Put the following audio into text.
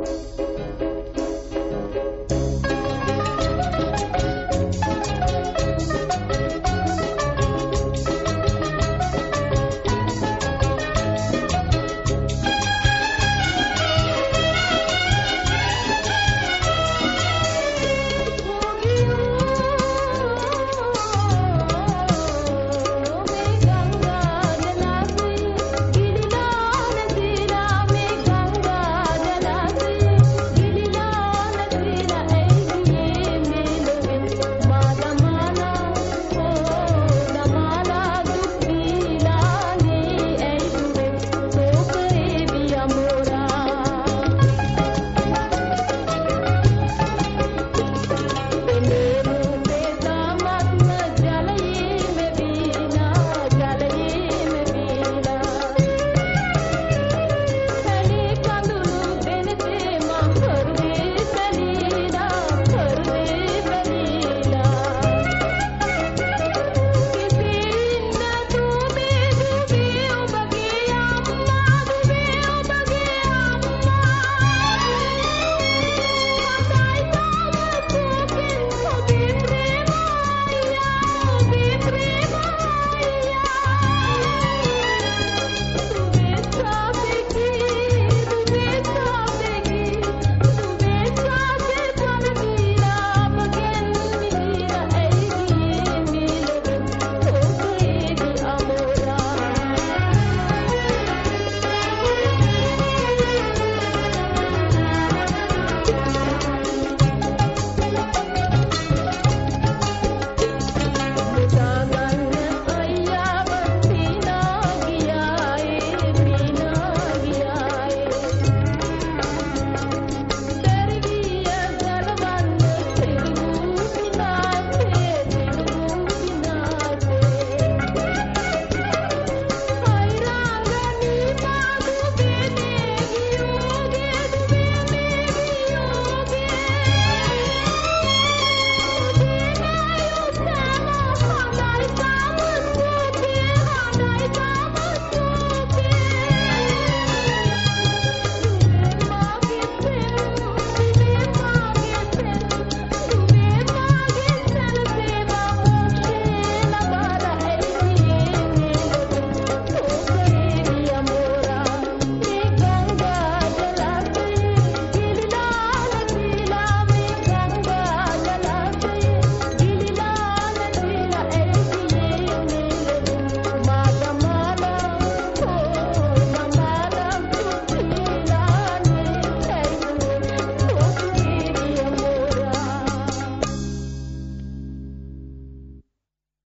Música